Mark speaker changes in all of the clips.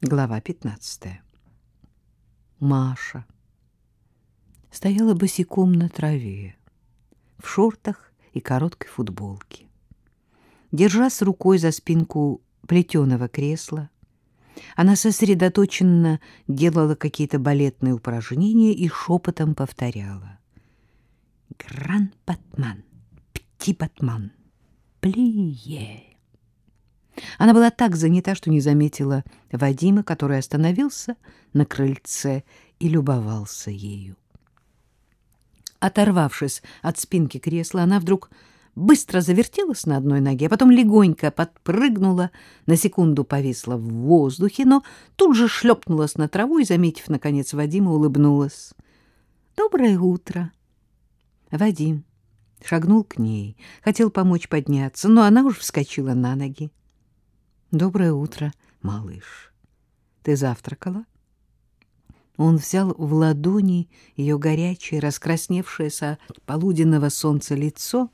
Speaker 1: Глава 15. Маша стояла босиком на траве, в шортах и короткой футболке. Держась рукой за спинку плетеного кресла, она сосредоточенно делала какие-то балетные упражнения и шепотом повторяла. «Гран-батман, пти-батман, плие». Она была так занята, что не заметила Вадима, который остановился на крыльце и любовался ею. Оторвавшись от спинки кресла, она вдруг быстро завертелась на одной ноге, а потом легонько подпрыгнула, на секунду повисла в воздухе, но тут же шлепнулась на траву и, заметив, наконец, Вадима, улыбнулась. «Доброе утро!» Вадим шагнул к ней, хотел помочь подняться, но она уж вскочила на ноги. Доброе утро, малыш. Ты завтракала? Он взял в ладони ее горячее, раскрасневшееся от полуденного солнца лицо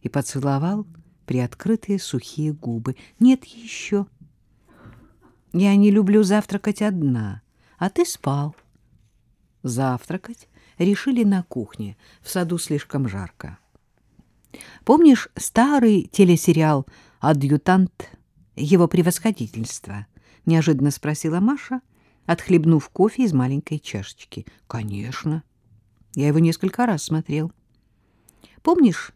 Speaker 1: и поцеловал приоткрытые сухие губы. Нет еще. Я не люблю завтракать одна, а ты спал. Завтракать решили на кухне, в саду слишком жарко. Помнишь старый телесериал «Адъютант его превосходительство? — неожиданно спросила Маша, отхлебнув кофе из маленькой чашечки. — Конечно. Я его несколько раз смотрел. Помнишь,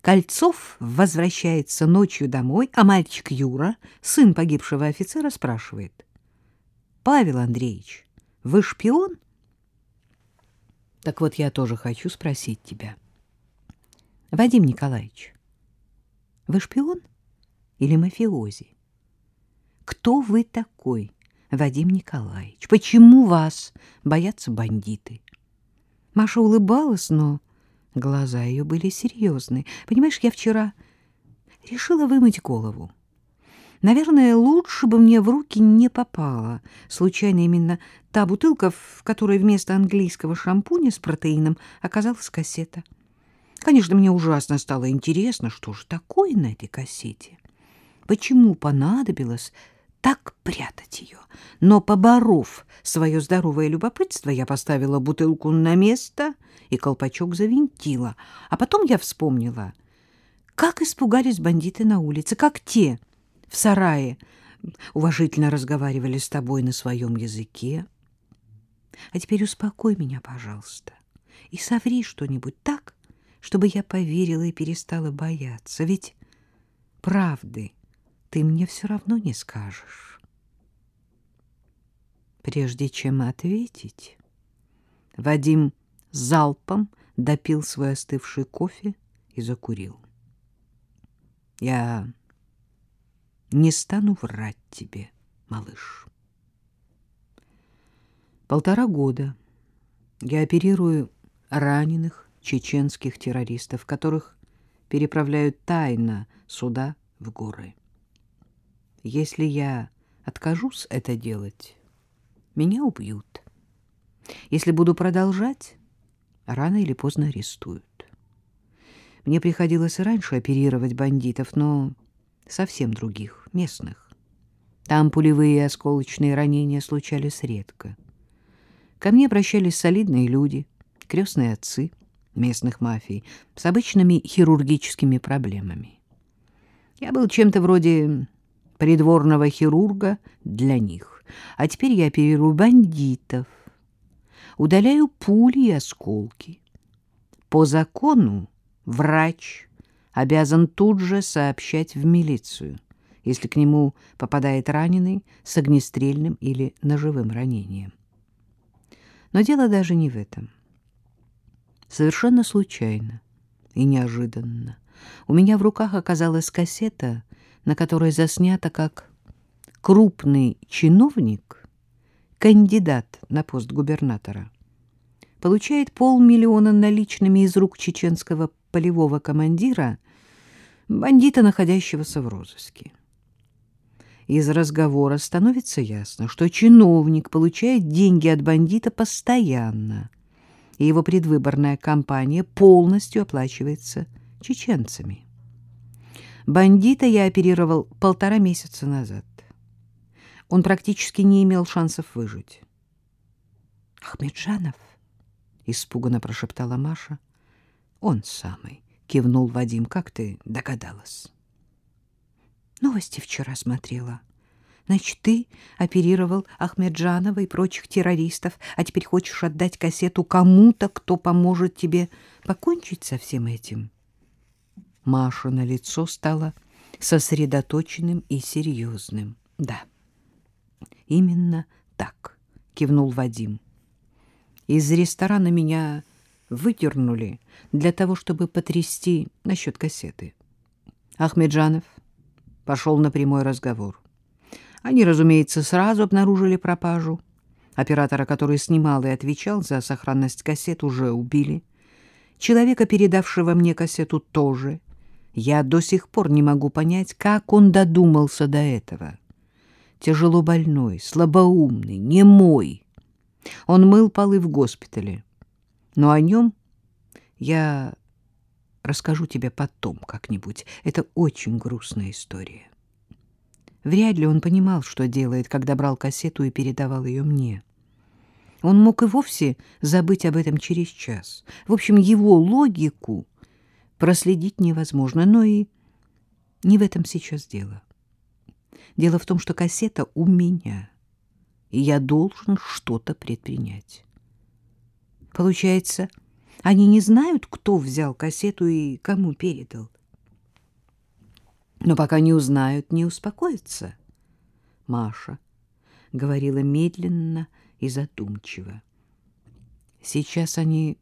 Speaker 1: Кольцов возвращается ночью домой, а мальчик Юра, сын погибшего офицера, спрашивает. — Павел Андреевич, вы шпион? — Так вот, я тоже хочу спросить тебя. — Вадим Николаевич, вы шпион? — или мафиози? Кто вы такой, Вадим Николаевич? Почему вас боятся бандиты? Маша улыбалась, но глаза ее были серьезные. Понимаешь, я вчера решила вымыть голову. Наверное, лучше бы мне в руки не попала случайно именно та бутылка, в которой вместо английского шампуня с протеином оказалась кассета. Конечно, мне ужасно стало интересно, что же такое на этой кассете почему понадобилось так прятать ее. Но, поборов свое здоровое любопытство, я поставила бутылку на место и колпачок завинтила. А потом я вспомнила, как испугались бандиты на улице, как те в сарае уважительно разговаривали с тобой на своем языке. А теперь успокой меня, пожалуйста, и соври что-нибудь так, чтобы я поверила и перестала бояться. Ведь правды ты мне все равно не скажешь. Прежде чем ответить, Вадим залпом допил свой остывший кофе и закурил. Я не стану врать тебе, малыш. Полтора года я оперирую раненых чеченских террористов, которых переправляют тайно сюда, в горы. Если я откажусь это делать, меня убьют. Если буду продолжать, рано или поздно арестуют. Мне приходилось раньше оперировать бандитов, но совсем других, местных. Там пулевые и осколочные ранения случались редко. Ко мне обращались солидные люди, крестные отцы местных мафий, с обычными хирургическими проблемами. Я был чем-то вроде придворного хирурга для них. А теперь я оперирую бандитов, удаляю пули и осколки. По закону врач обязан тут же сообщать в милицию, если к нему попадает раненый с огнестрельным или ножевым ранением. Но дело даже не в этом. Совершенно случайно и неожиданно у меня в руках оказалась кассета — на которой заснято, как крупный чиновник, кандидат на пост губернатора, получает полмиллиона наличными из рук чеченского полевого командира, бандита, находящегося в розыске. Из разговора становится ясно, что чиновник получает деньги от бандита постоянно, и его предвыборная кампания полностью оплачивается чеченцами. Бандита я оперировал полтора месяца назад. он практически не имел шансов выжить. «Ахмеджанов?» — испуганно прошептала Маша. «Он самый», — кивнул Вадим. «Как ты догадалась?» «Новости вчера смотрела. Значит, ты оперировал Ахмеджанова и прочих террористов, а теперь хочешь отдать кассету кому-то, кто поможет тебе покончить со всем этим?» Маша на лицо стало сосредоточенным и серьезным. «Да, именно так», — кивнул Вадим. Из ресторана меня выдернули для того, чтобы потрясти насчет кассеты. Ахмеджанов пошел на прямой разговор. Они, разумеется, сразу обнаружили пропажу. Оператора, который снимал и отвечал за сохранность кассет, уже убили. Человека, передавшего мне кассету, тоже. Я до сих пор не могу понять, как он додумался до этого. Тяжело больной, слабоумный, немой. Он мыл полы в госпитале. Но о нем я расскажу тебе потом как-нибудь. Это очень грустная история. Вряд ли он понимал, что делает, когда брал кассету и передавал ее мне. Он мог и вовсе забыть об этом через час. В общем, его логику проследить невозможно, но и не в этом сейчас дело. Дело в том, что кассета у меня — и я должен что-то предпринять. Получается, они не знают, кто взял кассету и кому передал. Но пока не узнают, не успокоятся. Маша говорила медленно и задумчиво. Сейчас они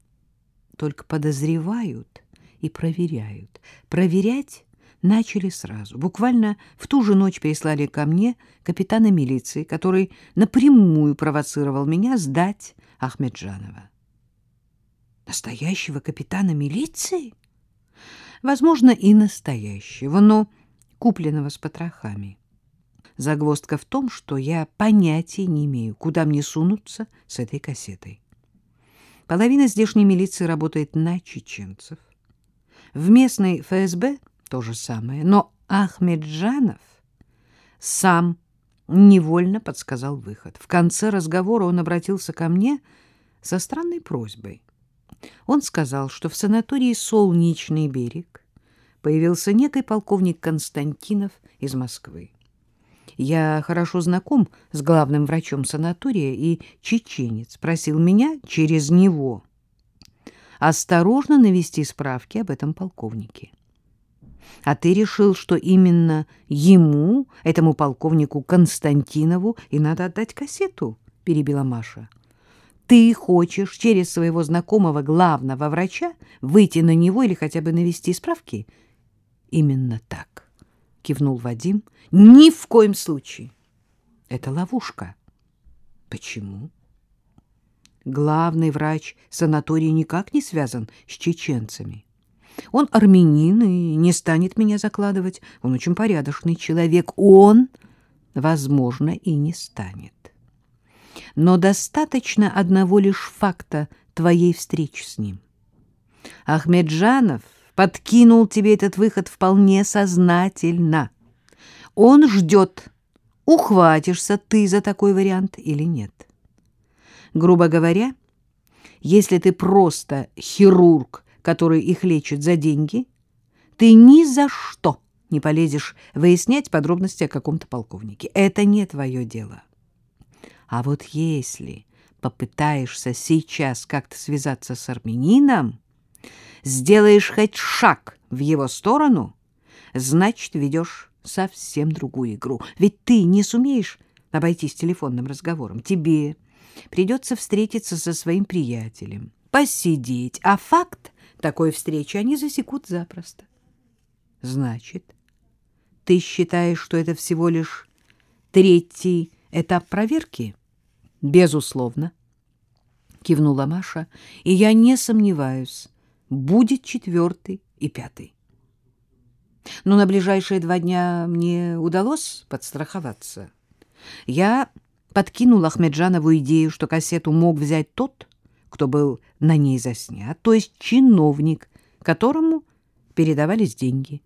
Speaker 1: только подозревают и проверяют. Проверять начали сразу. Буквально в ту же ночь прислали ко мне капитана милиции, который напрямую провоцировал меня сдать Ахмеджанова. Настоящего капитана милиции? Возможно, и настоящего, но купленного с потрохами. Загвоздка в том, что я понятия не имею, куда мне сунуться с этой кассетой. Половина здешней милиции работает на чеченцев. В местной ФСБ то же самое. Но Ахмеджанов сам невольно подсказал выход. В конце разговора он обратился ко мне со странной просьбой. Он сказал, что в санатории «Солнечный берег» появился некий полковник Константинов из Москвы. Я хорошо знаком с главным врачом санатория, и чеченец просил меня через него осторожно навести справки об этом полковнике. А ты решил, что именно ему, этому полковнику Константинову, и надо отдать кассету, — перебила Маша. Ты хочешь через своего знакомого главного врача выйти на него или хотя бы навести справки? Именно так, — кивнул Вадим. Ни в коем случае. Это ловушка. Почему? Главный врач санатория никак не связан с чеченцами. Он армянин и не станет меня закладывать. Он очень порядочный человек. Он, возможно, и не станет. Но достаточно одного лишь факта твоей встречи с ним. Ахмеджанов подкинул тебе этот выход вполне сознательно. Он ждет, ухватишься ты за такой вариант или нет. Грубо говоря, если ты просто хирург, который их лечит за деньги, ты ни за что не полезешь выяснять подробности о каком-то полковнике. Это не твое дело. А вот если попытаешься сейчас как-то связаться с армянином, сделаешь хоть шаг в его сторону, значит, ведешь совсем другую игру. Ведь ты не сумеешь обойтись телефонным разговором. Тебе придется встретиться со своим приятелем, посидеть, а факт такой встречи они засекут запросто. Значит, ты считаешь, что это всего лишь третий этап проверки? Безусловно, кивнула Маша, и я не сомневаюсь, будет четвертый и пятый. Но на ближайшие два дня мне удалось подстраховаться. Я подкинул Ахмеджанову идею, что кассету мог взять тот, кто был на ней заснят, то есть чиновник, которому передавались деньги.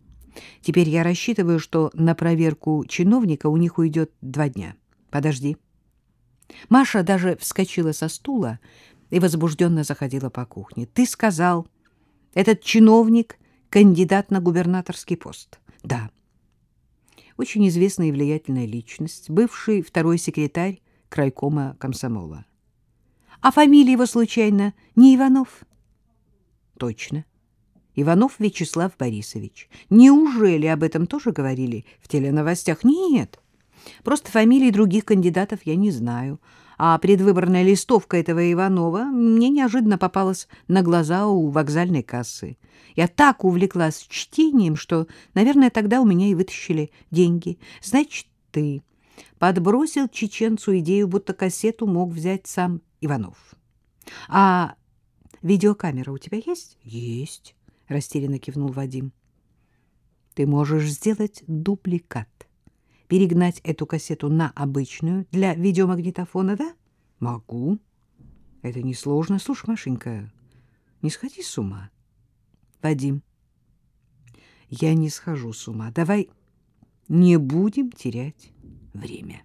Speaker 1: Теперь я рассчитываю, что на проверку чиновника у них уйдет два дня. Подожди. Маша даже вскочила со стула и возбужденно заходила по кухне. Ты сказал, этот чиновник — кандидат на губернаторский пост. Да. Очень известная и влиятельная личность, бывший второй секретарь крайкома комсомола. А фамилия его, случайно, не Иванов? Точно. Иванов Вячеслав Борисович. Неужели об этом тоже говорили в теленовостях? Нет. Просто фамилии других кандидатов я не знаю. А предвыборная листовка этого Иванова мне неожиданно попалась на глаза у вокзальной кассы. Я так увлеклась чтением, что, наверное, тогда у меня и вытащили деньги. Значит, ты подбросил чеченцу идею, будто кассету мог взять сам Иванов. А видеокамера у тебя есть? Есть, растерянно кивнул Вадим. Ты можешь сделать дубликат перегнать эту кассету на обычную для видеомагнитофона, да? Могу. Это несложно. Слушай, Машенька, не сходи с ума. Вадим, я не схожу с ума. Давай не будем терять время.